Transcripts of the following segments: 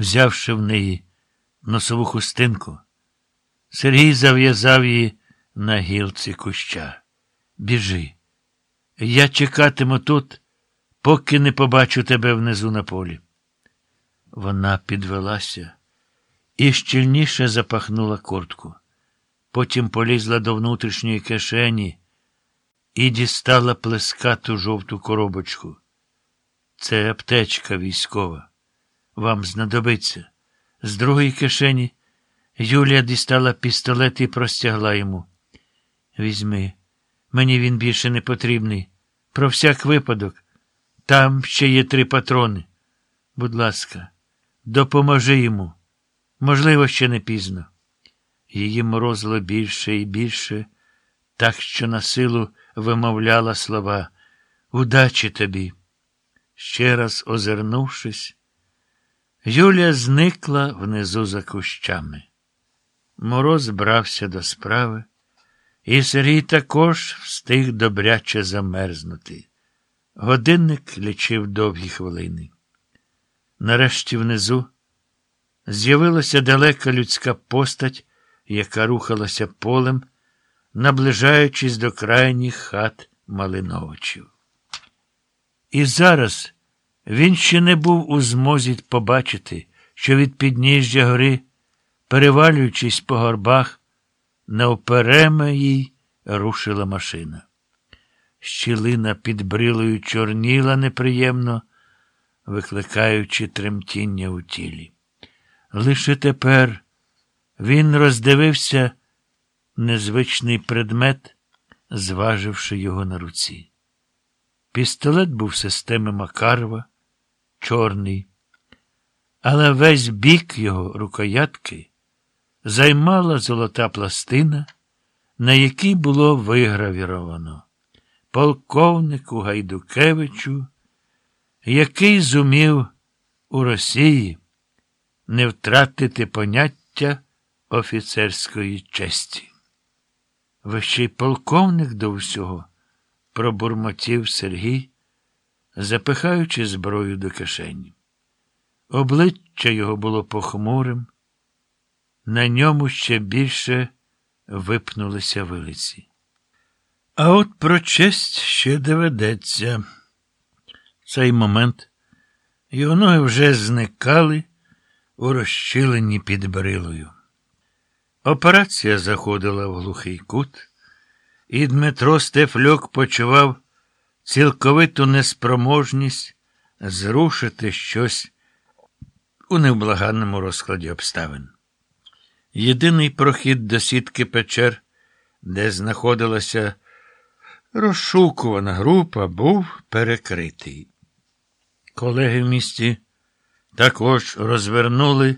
взявши в неї носову хустинку. Сергій зав'язав її на гілці куща. Біжи. Я чекатиму тут, поки не побачу тебе внизу на полі. Вона підвелася і щільніше запахнула куртку. Потім полізла до внутрішньої кишені і дістала плескату жовту коробочку. Це аптечка військова. Вам знадобиться. З другої кишені Юлія дістала пістолет і простягла йому. Візьми, мені він більше не потрібний. Про всяк випадок. Там ще є три патрони. Будь ласка, допоможи йому. Можливо, ще не пізно. Її морозило більше і більше, так що на силу вимовляла слова Удачі тобі. Ще раз озирнувшись, Юлія зникла внизу за кущами. Мороз брався до справи, і Сергій також встиг добряче замерзнути. Годинник лічив довгі хвилини. Нарешті внизу з'явилася далека людська постать, яка рухалася полем, наближаючись до крайніх хат Малиновичів. І зараз він ще не був у змозі побачити, що від підніжжя гори, перевалюючись по горбах, навпереме їй рушила машина. Щілина під брилою чорніла неприємно, викликаючи тремтіння у тілі. Лише тепер він роздивився незвичний предмет, зваживши його на руці. Пістолет був системи Макарова, чорний, але весь бік його рукоятки займала золота пластина, на якій було вигравіровано полковнику Гайдукевичу, який зумів у Росії не втратити поняття офіцерської честі. Ви ще й полковник до всього, пробурмотів Сергій, запихаючи зброю до кишені. Обличчя його було похмурим, на ньому ще більше випнулися вилиці. А от про честь ще доведеться. В цей момент його ноги вже зникали у розчиленні під брилою. Операція заходила в глухий кут, і Дмитро Стефльок почував цілковиту неспроможність зрушити щось у невблаганному розкладі обставин. Єдиний прохід до сітки печер, де знаходилася розшукувана група, був перекритий. Колеги в місті також розвернули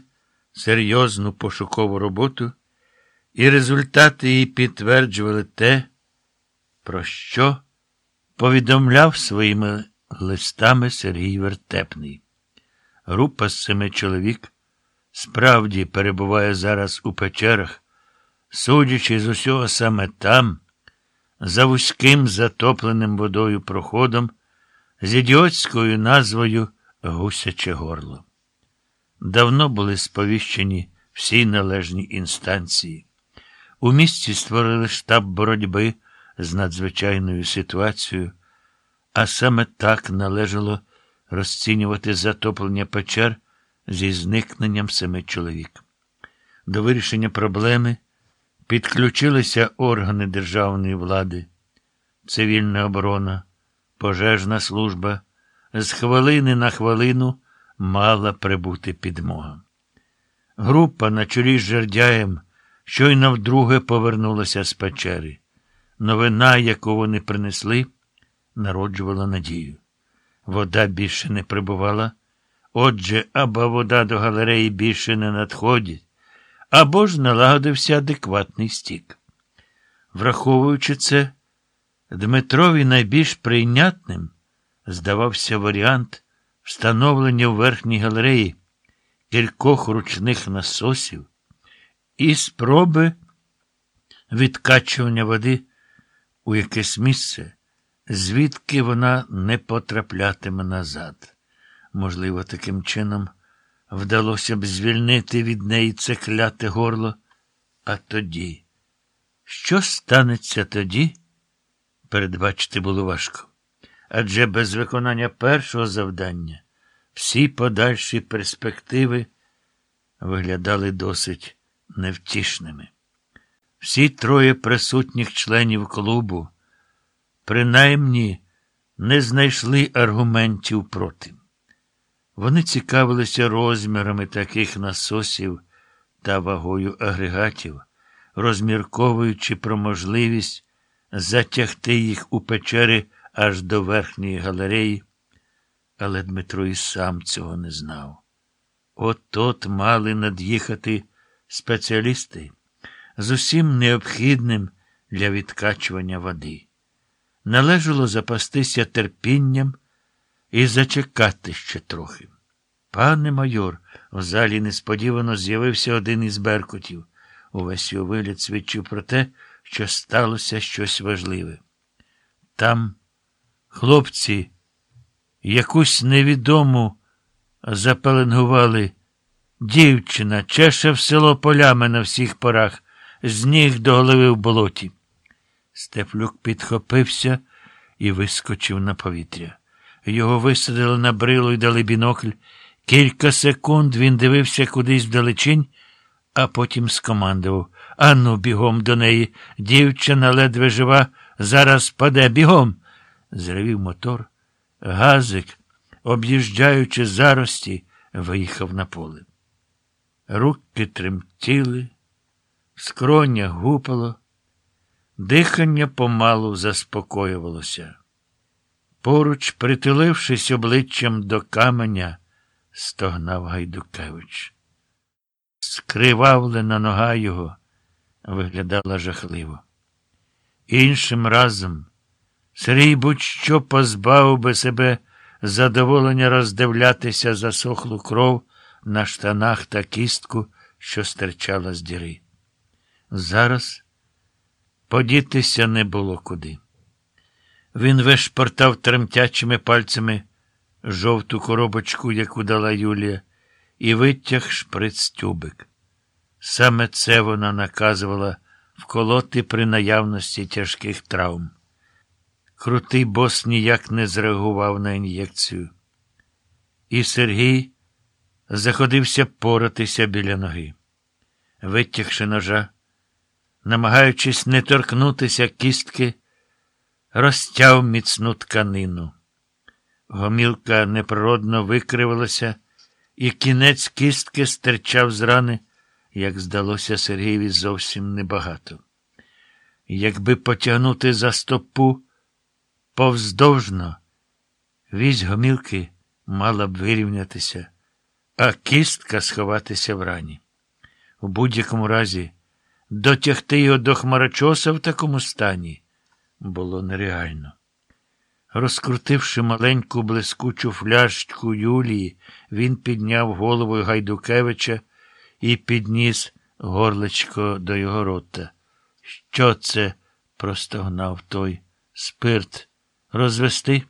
серйозну пошукову роботу, і результати її підтверджували те, про що повідомляв своїми листами Сергій Вертепний. Група з семи чоловік справді перебуває зараз у печерах, судячи з усього саме там, за вузьким затопленим водою проходом, з ідіотською назвою Гусяче горло. Давно були сповіщені всі належні інстанції. У місті створили штаб боротьби з надзвичайною ситуацією, а саме так належало розцінювати затоплення печер зі зникненням семи чоловік. До вирішення проблеми підключилися органи державної влади, цивільна оборона, пожежна служба. З хвилини на хвилину мала прибути підмога. Група на чолі з жердяєм щойно вдруге повернулася з печери. Новина, яку вони принесли, народжувала надію. Вода більше не прибувала. Отже, або вода до галереї більше не надходить, або ж налагодився адекватний стік. Враховуючи це, Дмитрові найбільш прийнятним здавався варіант встановлення в верхній галереї кількох ручних насосів і спроби відкачування води у якесь місце, звідки вона не потраплятиме назад. Можливо, таким чином вдалося б звільнити від неї це кляте горло. А тоді, що станеться тоді? Передбачити було важко. Адже без виконання першого завдання всі подальші перспективи виглядали досить невтішними. Всі троє присутніх членів клубу принаймні не знайшли аргументів проти. Вони цікавилися розмірами таких насосів та вагою агрегатів, розмірковуючи про можливість затягти їх у печери аж до верхньої галереї, але Дмитро і сам цього не знав. От-от мали над'їхати спеціалісти з усім необхідним для відкачування води. Належало запастися терпінням і зачекати ще трохи. Пане майор, в залі несподівано з'явився один із беркутів. Увесь його вигляд свідчив про те, що сталося щось важливе. Там хлопці якусь невідому запеленгували. Дівчина чеше в село полями на всіх порах, з ніг до голови в болоті. Стефлюк підхопився і вискочив на повітря. Його висадили на брилу і дали бінокль. Кілька секунд він дивився кудись вдалечінь, а потім скомандував Ану, бігом до неї. Дівчина ледве жива, зараз паде бігом. Зревів мотор. Газик, об'їжджаючи зарості, виїхав на поле. Руки тремтіли, скроня гупало, дихання помалу заспокоювалося. Поруч, притулившись обличчям до каменя, стогнав Гайдукевич. Скривавлена нога його виглядала жахливо. Іншим разом Сергій будь-що позбавив би себе задоволення роздивлятися засохлу кров на штанах та кістку, що стирчала з діри. Зараз подітися не було куди. Він вишпортав тремтячими пальцями жовту коробочку, яку дала Юлія, і витяг шприц тюбик. Саме це вона наказувала вколоти при наявності тяжких травм. Крутий бос ніяк не зреагував на ін'єкцію. І Сергій заходився поратися біля ноги. Витягши ножа, намагаючись не торкнутися кістки, розтяв міцну тканину. Гомілка неприродно викривилася, і кінець кістки стирчав з рани, як здалося Сергієві зовсім небагато. Якби потягнути за стопу повздовжно, вісь гомілки мала б вирівнятися, а кістка сховатися в рані. У будь-якому разі, дотягти його до хмарочоса в такому стані було нереально. Розкрутивши маленьку блискучу фляжку Юлії, він підняв голову Гайдукевича і підніс горлечко до його рота. Що це? простогнав той. Спирт розвести?